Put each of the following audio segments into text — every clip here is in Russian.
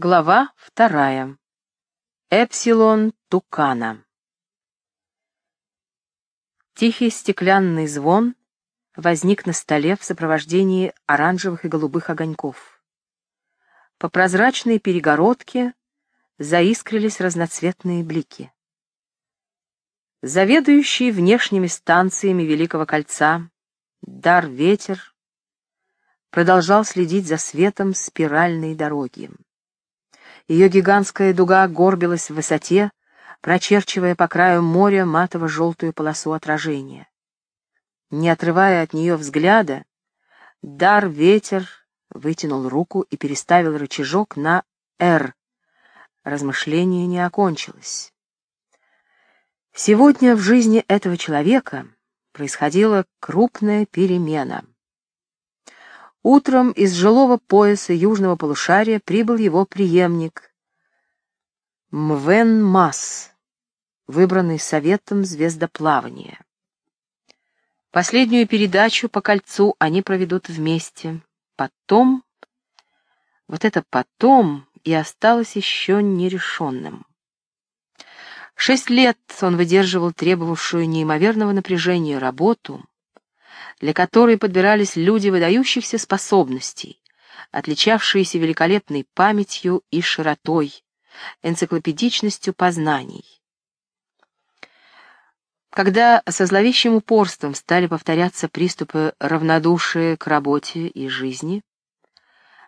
Глава вторая. Эпсилон Тукана. Тихий стеклянный звон возник на столе в сопровождении оранжевых и голубых огоньков. По прозрачной перегородке заискрились разноцветные блики. Заведующий внешними станциями Великого Кольца Дар-Ветер продолжал следить за светом спиральной дороги. Ее гигантская дуга горбилась в высоте, прочерчивая по краю моря матово-желтую полосу отражения. Не отрывая от нее взгляда, дар-ветер вытянул руку и переставил рычажок на «Р». Размышление не окончилось. Сегодня в жизни этого человека происходила крупная перемена. Утром из жилого пояса южного полушария прибыл его преемник Мвен Мас, выбранный Советом звездоплавания. Последнюю передачу по кольцу они проведут вместе. Потом... Вот это «потом» и осталось еще нерешенным. Шесть лет он выдерживал требовавшую неимоверного напряжения работу, для которой подбирались люди выдающихся способностей, отличавшиеся великолепной памятью и широтой, энциклопедичностью познаний. Когда со зловещим упорством стали повторяться приступы равнодушия к работе и жизни,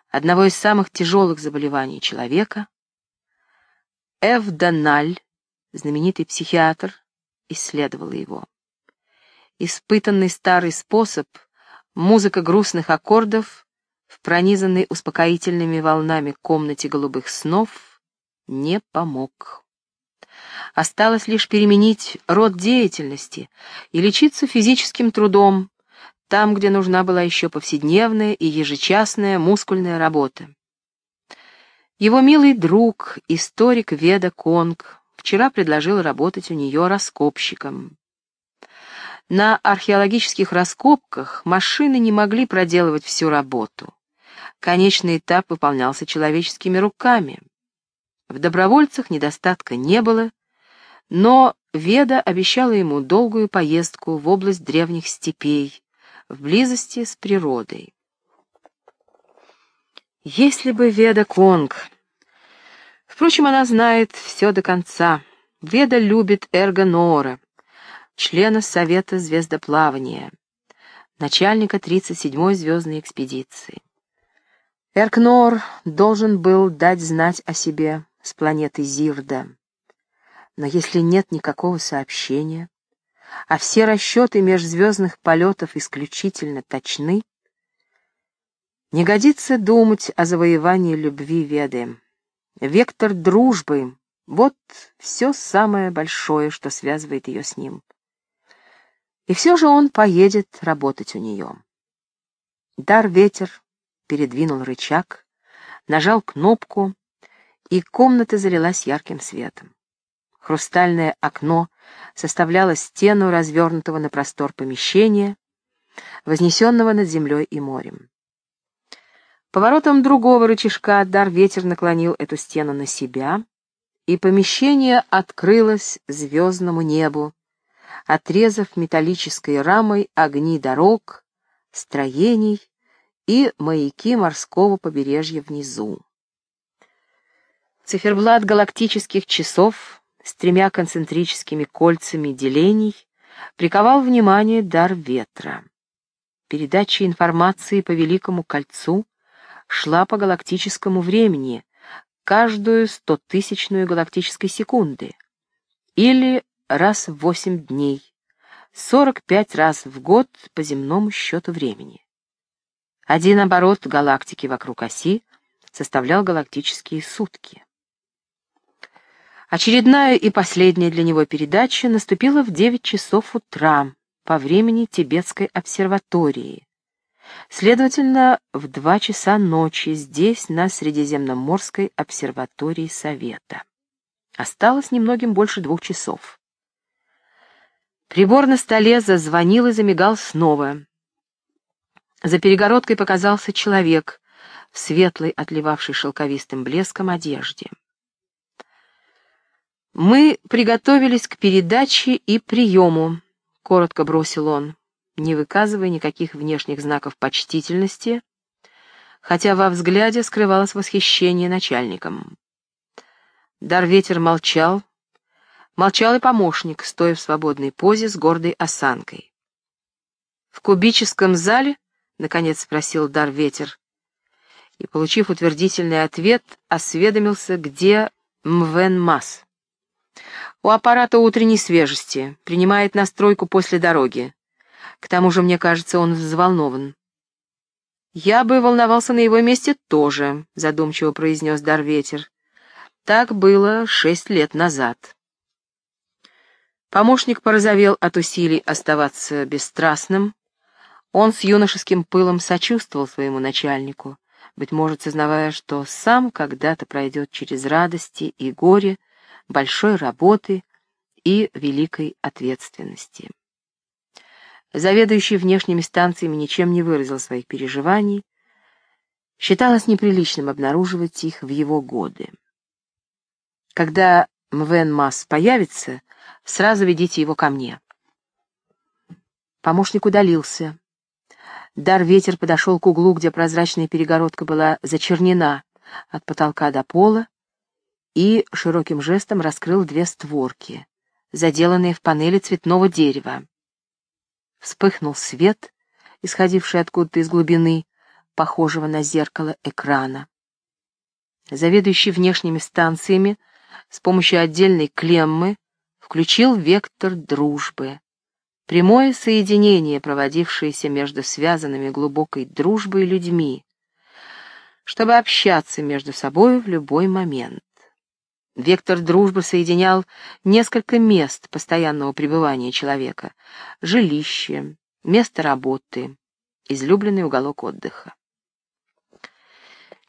одного из самых тяжелых заболеваний человека, Эв Дональ, знаменитый психиатр, исследовал его испытанный старый способ, музыка грустных аккордов в пронизанной успокоительными волнами комнате голубых снов не помог. Осталось лишь переменить род деятельности и лечиться физическим трудом, там, где нужна была еще повседневная и ежечасная мускульная работа. Его милый друг, историк Веда Конг, вчера предложил работать у нее раскопщиком. На археологических раскопках машины не могли проделывать всю работу. Конечный этап выполнялся человеческими руками. В добровольцах недостатка не было, но Веда обещала ему долгую поездку в область древних степей, в близости с природой. Если бы Веда Конг... Впрочем, она знает все до конца. Веда любит Эрго Нора, члена Совета звездоплавания, начальника 37-й звездной экспедиции. Эркнор должен был дать знать о себе с планеты Зирда. Но если нет никакого сообщения, а все расчеты межзвездных полетов исключительно точны, не годится думать о завоевании любви Веды. Вектор дружбы — вот все самое большое, что связывает ее с ним. И все же он поедет работать у нее. Дар-ветер передвинул рычаг, нажал кнопку, и комната залилась ярким светом. Хрустальное окно составляло стену развернутого на простор помещения, вознесенного над землей и морем. Поворотом другого рычажка дар-ветер наклонил эту стену на себя, и помещение открылось звездному небу, отрезав металлической рамой огни дорог, строений и маяки морского побережья внизу. Циферблат галактических часов с тремя концентрическими кольцами делений приковал внимание дар ветра. Передача информации по Великому кольцу шла по галактическому времени, каждую стотысячную галактической секунды, или раз в восемь дней, 45 раз в год по земному счету времени. Один оборот галактики вокруг оси составлял галактические сутки. Очередная и последняя для него передача наступила в 9 часов утра по времени Тибетской обсерватории. Следовательно, в 2 часа ночи здесь, на Средиземноморской обсерватории Совета. Осталось немногим больше двух часов. Прибор на столе зазвонил и замигал снова. За перегородкой показался человек в светлой, отливавшей шелковистым блеском одежде. «Мы приготовились к передаче и приему», — коротко бросил он, не выказывая никаких внешних знаков почтительности, хотя во взгляде скрывалось восхищение начальником. Дарветер молчал, молчал и помощник, стоя в свободной позе с гордой осанкой. «В кубическом зале?» — наконец спросил Дарветер, и, получив утвердительный ответ, осведомился, где Мвен Мас. У аппарата утренней свежести, принимает настройку после дороги. К тому же, мне кажется, он взволнован. «Я бы волновался на его месте тоже», — задумчиво произнес Дарветер. «Так было шесть лет назад». Помощник порозовел от усилий оставаться бесстрастным. Он с юношеским пылом сочувствовал своему начальнику, быть может, сознавая, что сам когда-то пройдет через радости и горе, большой работы и великой ответственности. Заведующий внешними станциями ничем не выразил своих переживаний, считалось неприличным обнаруживать их в его годы. Когда Мвен Масс появится, сразу ведите его ко мне. Помощник удалился. Дар-ветер подошел к углу, где прозрачная перегородка была зачернена от потолка до пола, и широким жестом раскрыл две створки, заделанные в панели цветного дерева. Вспыхнул свет, исходивший откуда-то из глубины, похожего на зеркало экрана. Заведующий внешними станциями с помощью отдельной клеммы включил вектор дружбы. Прямое соединение, проводившееся между связанными глубокой дружбой людьми, чтобы общаться между собой в любой момент. Вектор дружбы соединял несколько мест постоянного пребывания человека — жилище, место работы, излюбленный уголок отдыха.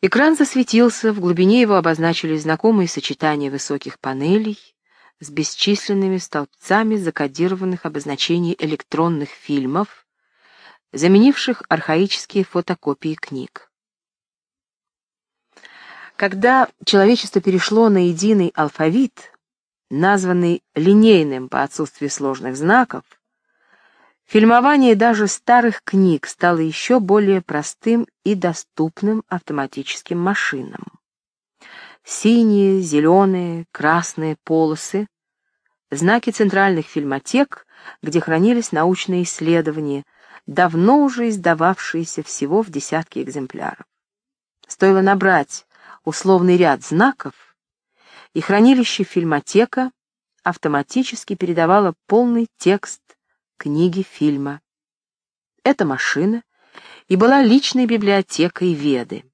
Экран засветился, в глубине его обозначились знакомые сочетания высоких панелей с бесчисленными столбцами закодированных обозначений электронных фильмов, заменивших архаические фотокопии книг. Когда человечество перешло на единый алфавит, названный линейным по отсутствию сложных знаков, фильмование даже старых книг стало еще более простым и доступным автоматическим машинам. Синие, зеленые, красные полосы — знаки центральных фильмотек, где хранились научные исследования, давно уже издававшиеся всего в десятки экземпляров. Стоило набрать условный ряд знаков, и хранилище фильмотека автоматически передавало полный текст книги фильма. Эта машина и была личной библиотекой Веды.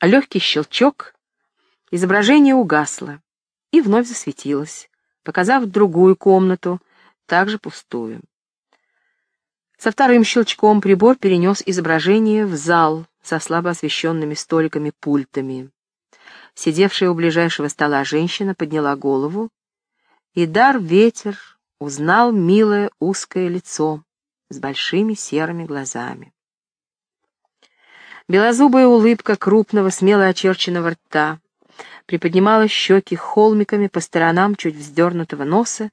Легкий щелчок, изображение угасло и вновь засветилось, показав другую комнату, также пустую. Со вторым щелчком прибор перенес изображение в зал, со слабо освещенными столиками-пультами. Сидевшая у ближайшего стола женщина подняла голову, и дар ветер узнал милое узкое лицо с большими серыми глазами. Белозубая улыбка крупного, смело очерченного рта приподнимала щеки холмиками по сторонам чуть вздернутого носа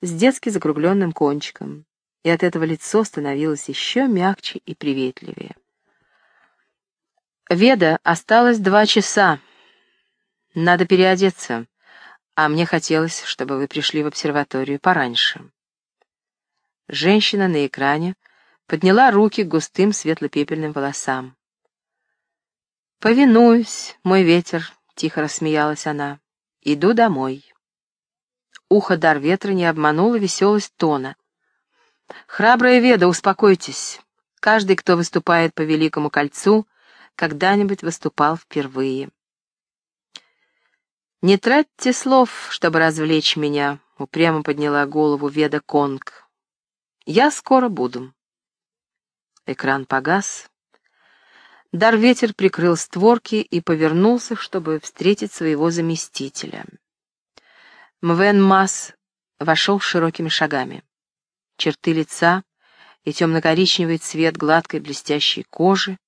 с детски закругленным кончиком, и от этого лицо становилось еще мягче и приветливее. Веда, осталось два часа. Надо переодеться, а мне хотелось, чтобы вы пришли в обсерваторию пораньше. Женщина на экране подняла руки к густым светло-пепельным волосам. «Повинуюсь, мой ветер», — тихо рассмеялась она. «Иду домой». Ухо дар ветра не обмануло веселость тона. «Храбрая Веда, успокойтесь. Каждый, кто выступает по Великому кольцу, когда-нибудь выступал впервые. «Не тратьте слов, чтобы развлечь меня», — упрямо подняла голову Веда Конг. «Я скоро буду». Экран погас. Дар-ветер прикрыл створки и повернулся, чтобы встретить своего заместителя. Мвен Мас вошел широкими шагами. Черты лица и темно-коричневый цвет гладкой блестящей кожи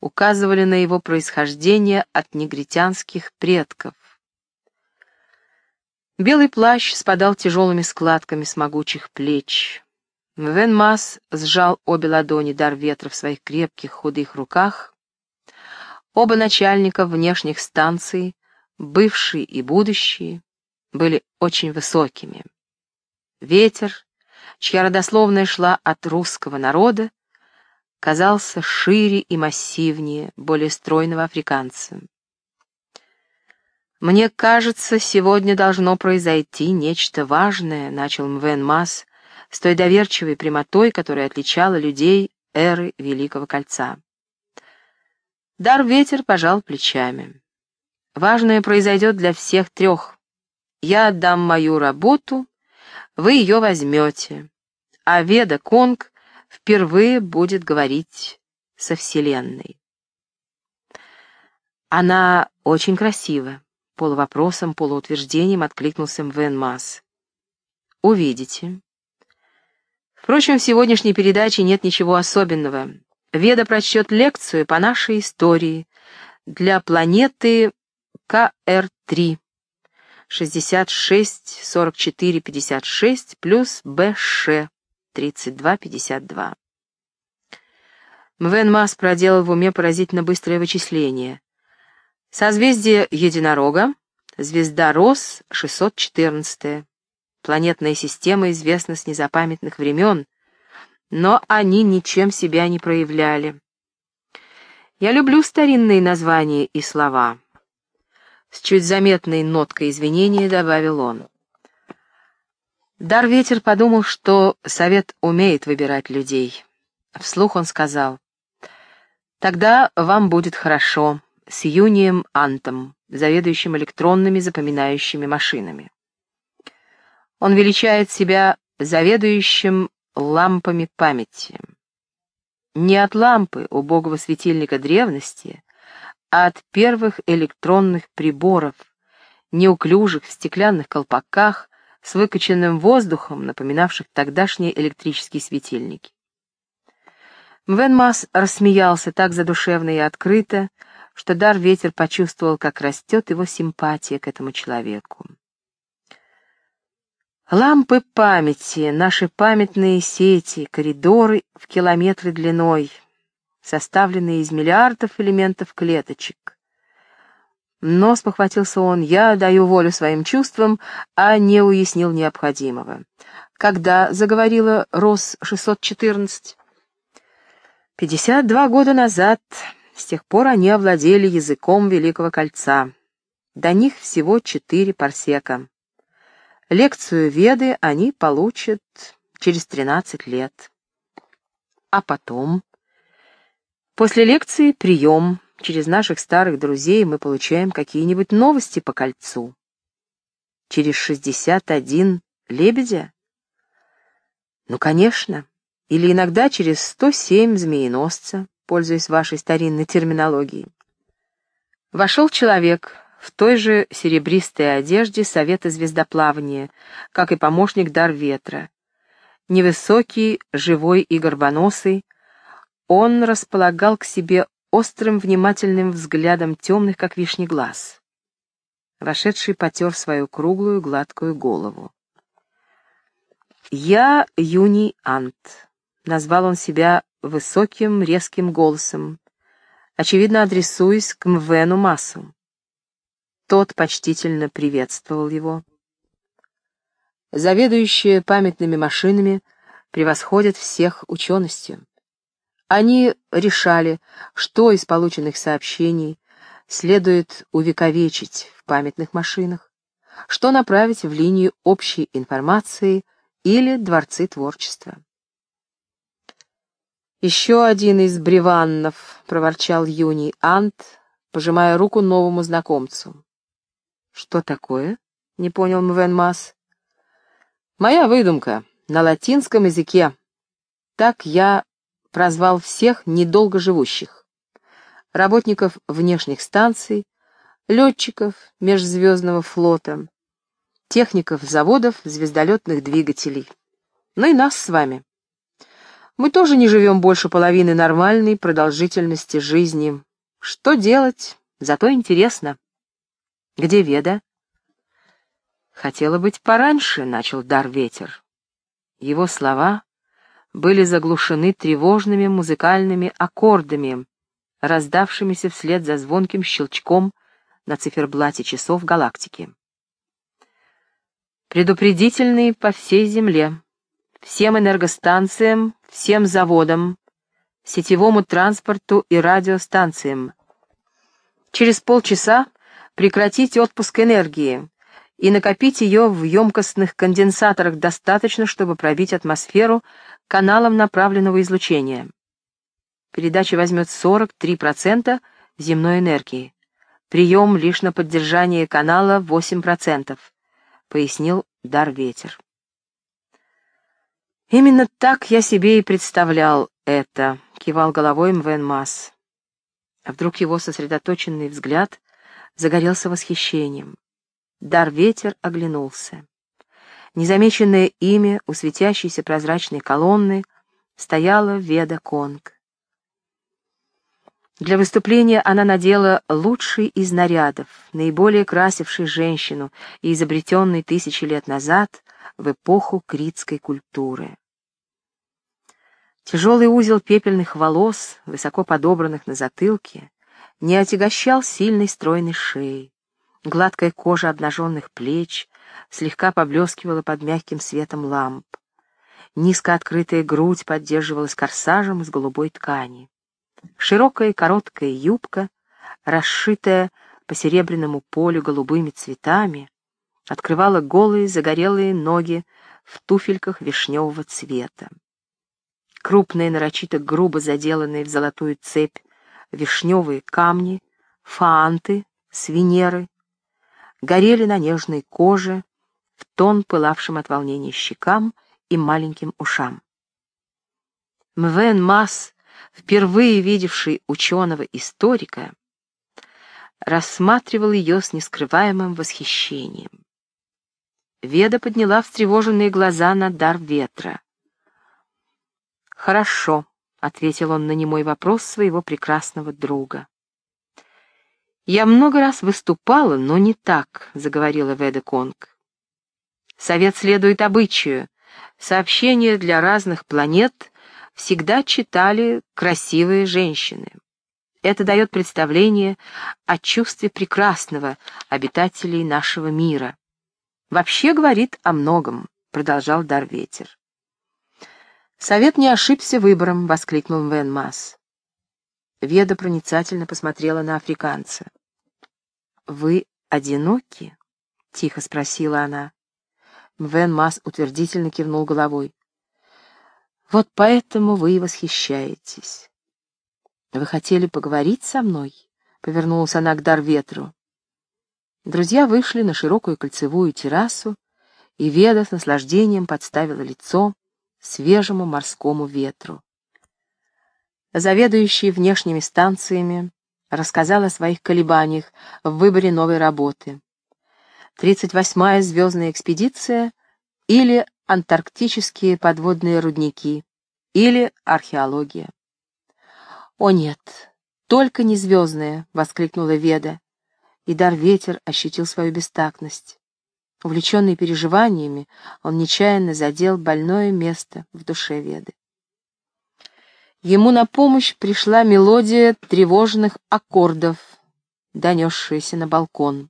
указывали на его происхождение от негритянских предков. Белый плащ спадал тяжелыми складками с могучих плеч. Вен Масс сжал обе ладони дар ветра в своих крепких худых руках. Оба начальника внешних станций, бывшие и будущие, были очень высокими. Ветер, чья родословная шла от русского народа, казался шире и массивнее более стройного африканца. «Мне кажется, сегодня должно произойти нечто важное», — начал Мвен Мас с той доверчивой прямотой, которая отличала людей эры Великого Кольца. Дар ветер пожал плечами. «Важное произойдет для всех трех. Я отдам мою работу, вы ее возьмете, а Веда Конг впервые будет говорить со Вселенной. Она очень красива. Полувопросом, полуутверждением откликнулся Мвен Масс. Увидите. Впрочем, в сегодняшней передаче нет ничего особенного. Веда прочтет лекцию по нашей истории для планеты КР-3. 66, 44, 56 плюс БШ 32, 52. Мвен Масс проделал в уме поразительно быстрое вычисление. Созвездие Единорога, звезда Рос, 614 Планетная система известна с незапамятных времен, но они ничем себя не проявляли. Я люблю старинные названия и слова. С чуть заметной ноткой извинения добавил он. Дар-ветер подумал, что совет умеет выбирать людей. Вслух он сказал, «Тогда вам будет хорошо с Юнием Антом, заведующим электронными запоминающими машинами. Он величает себя заведующим лампами памяти. Не от лампы убогого светильника древности, а от первых электронных приборов, неуклюжих в стеклянных колпаках, с выкачанным воздухом, напоминавших тогдашние электрические светильники. Мвенмас рассмеялся так задушевно и открыто, что дар ветер почувствовал, как растет его симпатия к этому человеку. Лампы памяти, наши памятные сети, коридоры в километры длиной — составленные из миллиардов элементов клеточек. Но, спохватился он, я даю волю своим чувствам, а не уяснил необходимого. Когда заговорила Рос-614? Пятьдесят два года назад, с тех пор они овладели языком Великого Кольца. До них всего четыре парсека. Лекцию Веды они получат через тринадцать лет. А потом... После лекции прием. Через наших старых друзей мы получаем какие-нибудь новости по кольцу. Через шестьдесят один лебедя? Ну, конечно. Или иногда через сто семь змееносца, пользуясь вашей старинной терминологией. Вошел человек в той же серебристой одежде Совета звездоплавания, как и помощник Дар Ветра. Невысокий, живой и горбоносый, он располагал к себе острым внимательным взглядом темных, как вишни, глаз. Вошедший потер свою круглую гладкую голову. «Я Юни Ант», — назвал он себя высоким резким голосом, очевидно адресуясь к Мвену Массу. Тот почтительно приветствовал его. Заведующие памятными машинами превосходят всех ученостью. Они решали, что из полученных сообщений следует увековечить в памятных машинах, что направить в линию общей информации или дворцы творчества. «Еще один из бреваннов», — проворчал Юний Ант, пожимая руку новому знакомцу. «Что такое?» — не понял Мвен Масс. «Моя выдумка на латинском языке. Так я прозвал всех недолго живущих. Работников внешних станций, летчиков межзвездного флота, техников заводов звездолетных двигателей. Ну и нас с вами. Мы тоже не живем больше половины нормальной продолжительности жизни. Что делать? Зато интересно. Где Веда? Хотела быть пораньше, — начал дар ветер. Его слова были заглушены тревожными музыкальными аккордами, раздавшимися вслед за звонким щелчком на циферблате часов галактики. Предупредительные по всей Земле, всем энергостанциям, всем заводам, сетевому транспорту и радиостанциям. Через полчаса прекратить отпуск энергии и накопить ее в емкостных конденсаторах достаточно, чтобы пробить атмосферу каналом направленного излучения. Передача возьмет 43% земной энергии. Прием лишь на поддержание канала 8%, пояснил Дар Ветер. «Именно так я себе и представлял это», — кивал головой Мвен Масс. А вдруг его сосредоточенный взгляд загорелся восхищением. Дар Ветер оглянулся. Незамеченное имя у светящейся прозрачной колонны стояла Веда Конг. Для выступления она надела лучший из нарядов, наиболее красивший женщину и изобретенный тысячи лет назад в эпоху критской культуры. Тяжелый узел пепельных волос, высоко подобранных на затылке, не отягощал сильной стройной шеей. Гладкая кожа обнаженных плеч слегка поблескивала под мягким светом ламп. Низко открытая грудь поддерживалась корсажем из голубой ткани. Широкая короткая юбка, расшитая по серебряному полю голубыми цветами, открывала голые загорелые ноги в туфельках вишневого цвета. Крупные, нарочито грубо заделанные в золотую цепь вишневые камни, фаанты с Венеры, горели на нежной коже, в тон пылавшим от волнения щекам и маленьким ушам. Мвен Масс, впервые видевший ученого-историка, рассматривал ее с нескрываемым восхищением. Веда подняла встревоженные глаза на дар ветра. «Хорошо», — ответил он на немой вопрос своего прекрасного друга. «Я много раз выступала, но не так», — заговорила Веда Конг. «Совет следует обычаю. Сообщения для разных планет всегда читали красивые женщины. Это дает представление о чувстве прекрасного обитателей нашего мира. Вообще говорит о многом, продолжал Дарветер. Совет не ошибся выбором, воскликнул Вен Масс. Веда проницательно посмотрела на африканца. Вы одиноки? тихо спросила она. Вен Масс утвердительно кивнул головой. Вот поэтому вы и восхищаетесь. Вы хотели поговорить со мной? Повернулась она к Дарветру. Друзья вышли на широкую кольцевую террасу, и Веда с наслаждением подставила лицо свежему морскому ветру. Заведующий внешними станциями рассказал о своих колебаниях в выборе новой работы. 38-я звездная экспедиция или антарктические подводные рудники, или археология. «О нет, только не звездная!» — воскликнула Веда и дар ветер ощутил свою бестактность. Увлеченный переживаниями, он нечаянно задел больное место в душе Веды. Ему на помощь пришла мелодия тревожных аккордов, донесшаяся на балкон.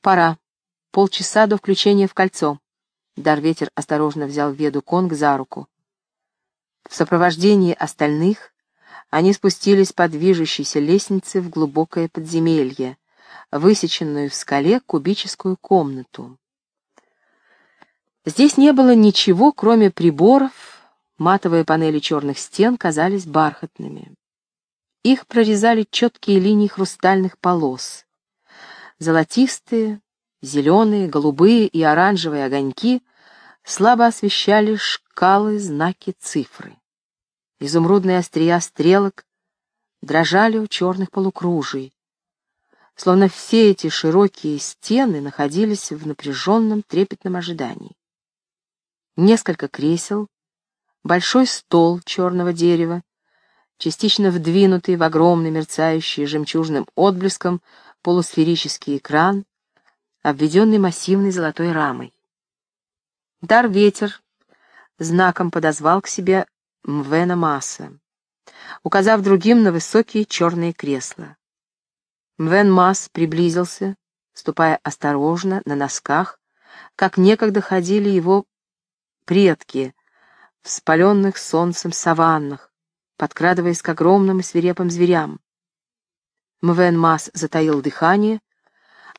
«Пора. Полчаса до включения в кольцо». Дар-ветер осторожно взял Веду Конг за руку. В сопровождении остальных они спустились по движущейся лестнице в глубокое подземелье, высеченную в скале кубическую комнату. Здесь не было ничего, кроме приборов, матовые панели черных стен казались бархатными. Их прорезали четкие линии хрустальных полос. Золотистые, зеленые, голубые и оранжевые огоньки слабо освещали шкалы, знаки, цифры. Изумрудные острия стрелок дрожали у черных полукружий, словно все эти широкие стены находились в напряженном трепетном ожидании. Несколько кресел большой стол черного дерева, частично вдвинутый в огромный мерцающий жемчужным отблеском полусферический экран, обведенный массивной золотой рамой. Дар ветер знаком подозвал к себе Мвена Масса, указав другим на высокие черные кресла. Мвен Масс приблизился, ступая осторожно, на носках, как некогда ходили его предки в спаленных солнцем саваннах, подкрадываясь к огромным и свирепым зверям. Мвен Масс затаил дыхание.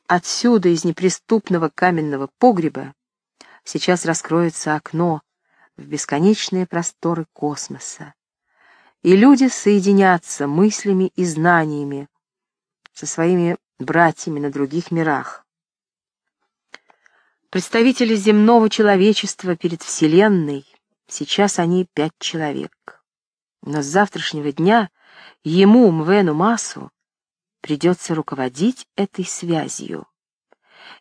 Отсюда, из неприступного каменного погреба, сейчас раскроется окно в бесконечные просторы космоса, и люди соединятся мыслями и знаниями со своими братьями на других мирах. Представители земного человечества перед Вселенной, сейчас они пять человек. Но с завтрашнего дня ему, Мвену Масу, придется руководить этой связью.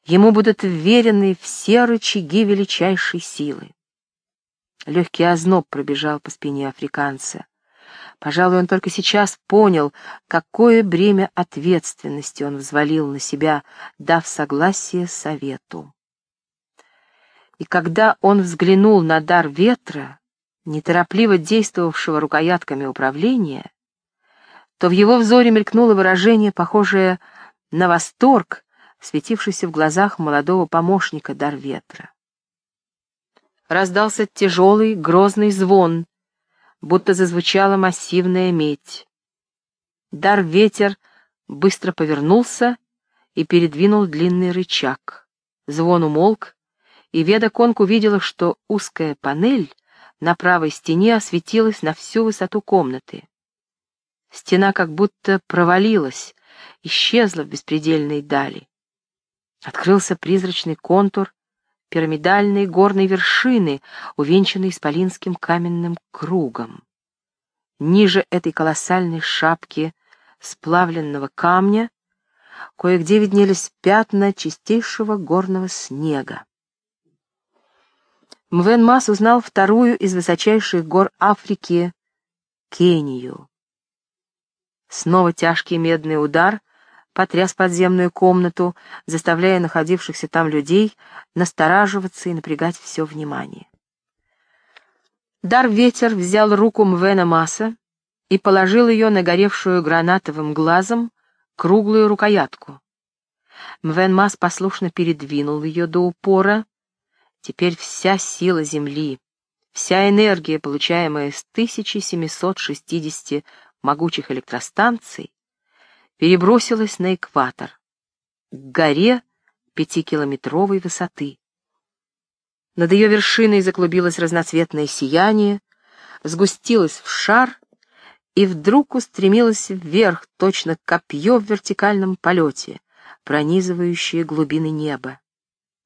Ему будут вверены все рычаги величайшей силы. Легкий озноб пробежал по спине африканца. Пожалуй, он только сейчас понял, какое бремя ответственности он взвалил на себя, дав согласие совету. И когда он взглянул на дар ветра, неторопливо действовавшего рукоятками управления, то в его взоре мелькнуло выражение, похожее на восторг, светившийся в глазах молодого помощника дар ветра. Раздался тяжелый, грозный звон, будто зазвучала массивная медь. Дар ветер быстро повернулся и передвинул длинный рычаг. Звон умолк, и Веда Конг увидела, что узкая панель на правой стене осветилась на всю высоту комнаты. Стена как будто провалилась, исчезла в беспредельной дали. Открылся призрачный контур пирамидальной горной вершины, увенчанной исполинским каменным кругом. Ниже этой колоссальной шапки сплавленного камня кое-где виднелись пятна чистейшего горного снега. Мвен Мас узнал вторую из высочайших гор Африки — Кению. Снова тяжкий медный удар потряс подземную комнату, заставляя находившихся там людей настораживаться и напрягать все внимание. Дар-ветер взял руку Мвена Маса и положил ее на горевшую гранатовым глазом круглую рукоятку. Мвен Мас послушно передвинул ее до упора, Теперь вся сила Земли, вся энергия, получаемая с 1760 могучих электростанций, перебросилась на экватор, к горе пятикилометровой высоты. Над ее вершиной заклубилось разноцветное сияние, сгустилось в шар и вдруг устремилось вверх, точно копье в вертикальном полете, пронизывающее глубины неба.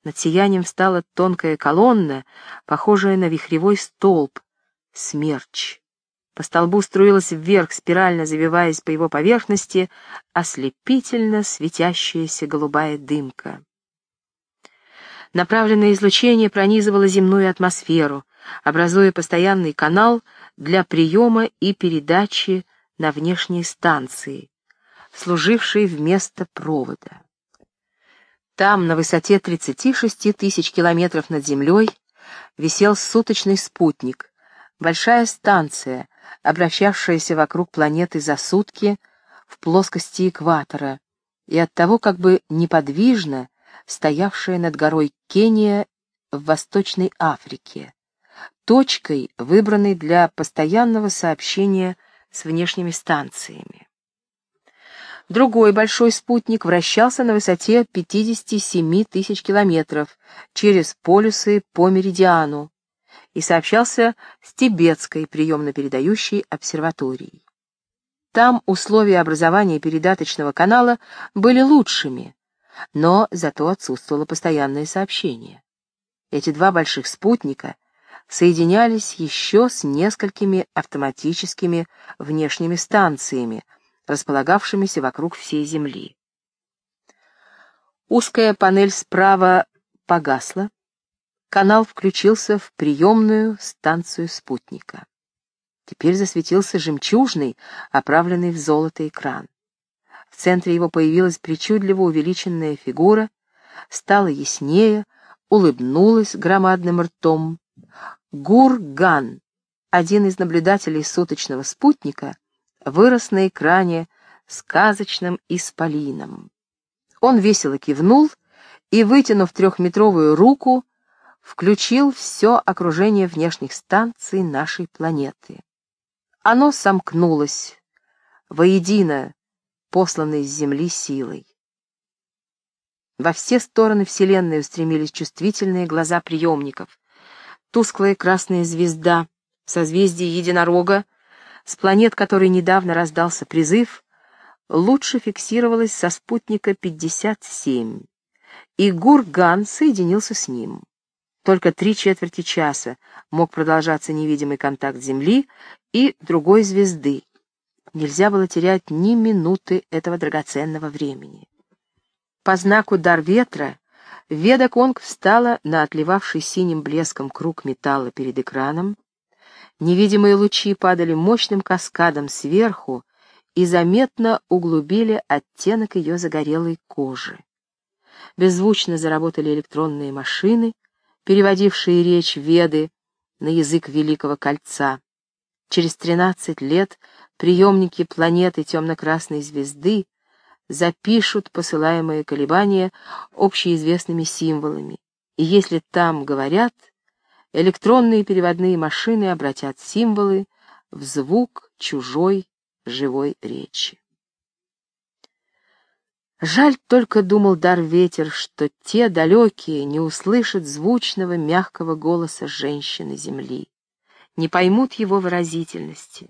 Над сиянием встала тонкая колонна, похожая на вихревой столб, смерч. По столбу струилась вверх, спирально завиваясь по его поверхности, ослепительно светящаяся голубая дымка. Направленное излучение пронизывало земную атмосферу, образуя постоянный канал для приема и передачи на внешние станции, служившие вместо провода. Там, на высоте 36 тысяч километров над землей, висел суточный спутник, большая станция, обращавшаяся вокруг планеты за сутки в плоскости экватора и оттого как бы неподвижно стоявшая над горой Кения в Восточной Африке, точкой, выбранной для постоянного сообщения с внешними станциями. Другой большой спутник вращался на высоте 57 тысяч километров через полюсы по меридиану и сообщался с тибетской приемно-передающей обсерваторией. Там условия образования передаточного канала были лучшими, но зато отсутствовало постоянное сообщение. Эти два больших спутника соединялись еще с несколькими автоматическими внешними станциями, располагавшимися вокруг всей Земли. Узкая панель справа погасла, канал включился в приемную станцию спутника. Теперь засветился жемчужный, оправленный в золото экран. В центре его появилась причудливо увеличенная фигура, стала яснее, улыбнулась громадным ртом. Гурган, один из наблюдателей суточного спутника, вырос на экране сказочным исполином. Он весело кивнул и, вытянув трехметровую руку, включил все окружение внешних станций нашей планеты. Оно сомкнулось воедино, посланной с Земли силой. Во все стороны Вселенной устремились чувствительные глаза приемников. Тусклая красная звезда, созвездие единорога, с планет которой недавно раздался призыв, лучше фиксировалась со спутника 57, и Гурган соединился с ним. Только три четверти часа мог продолжаться невидимый контакт Земли и другой звезды. Нельзя было терять ни минуты этого драгоценного времени. По знаку «Дар ветра» Веда Конг встала на отливавший синим блеском круг металла перед экраном. Невидимые лучи падали мощным каскадом сверху и заметно углубили оттенок ее загорелой кожи. Беззвучно заработали электронные машины, переводившие речь Веды на язык Великого Кольца. Через 13 лет приемники планеты темно-красной звезды запишут посылаемые колебания общеизвестными символами, и если там говорят, электронные переводные машины обратят символы в звук чужой живой речи. Жаль только, думал дар ветер, что те далекие не услышат звучного мягкого голоса женщины земли, не поймут его выразительности.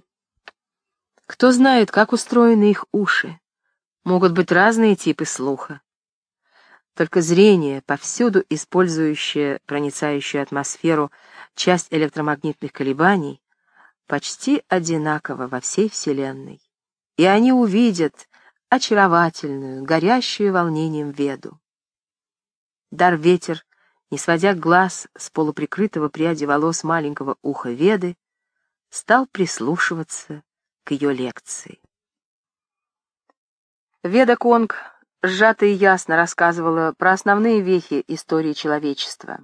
Кто знает, как устроены их уши, Могут быть разные типы слуха. Только зрение, повсюду использующее проницающую атмосферу часть электромагнитных колебаний, почти одинаково во всей Вселенной. И они увидят очаровательную, горящую волнением веду. Дар ветер, не сводя глаз с полуприкрытого пряди волос маленького уха Веды, стал прислушиваться к ее лекции. Веда Конг сжато и ясно рассказывала про основные вехи истории человечества,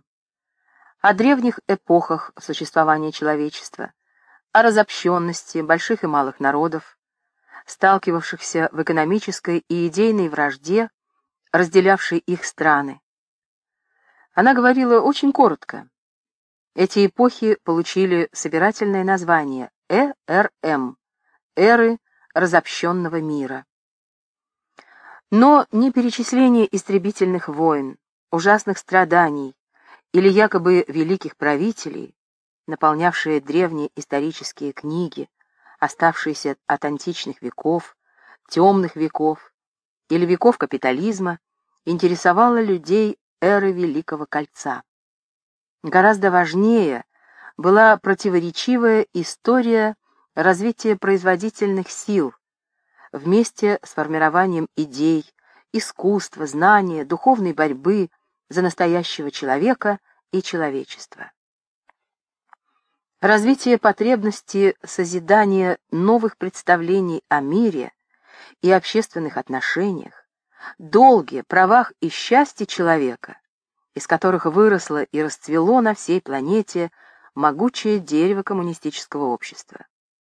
о древних эпохах существования человечества, о разобщенности больших и малых народов, сталкивавшихся в экономической и идейной вражде, разделявшей их страны. Она говорила очень коротко. Эти эпохи получили собирательное название ЭРМ — «Эры разобщенного мира». Но ни перечисление истребительных войн, ужасных страданий или якобы великих правителей, наполнявшие древние исторические книги, оставшиеся от античных веков, темных веков или веков капитализма, интересовало людей эры Великого Кольца. Гораздо важнее была противоречивая история развития производительных сил, вместе с формированием идей, искусства, знания, духовной борьбы за настоящего человека и человечества. Развитие потребности созидания новых представлений о мире и общественных отношениях, долге, правах и счастье человека, из которых выросло и расцвело на всей планете могучее дерево коммунистического общества.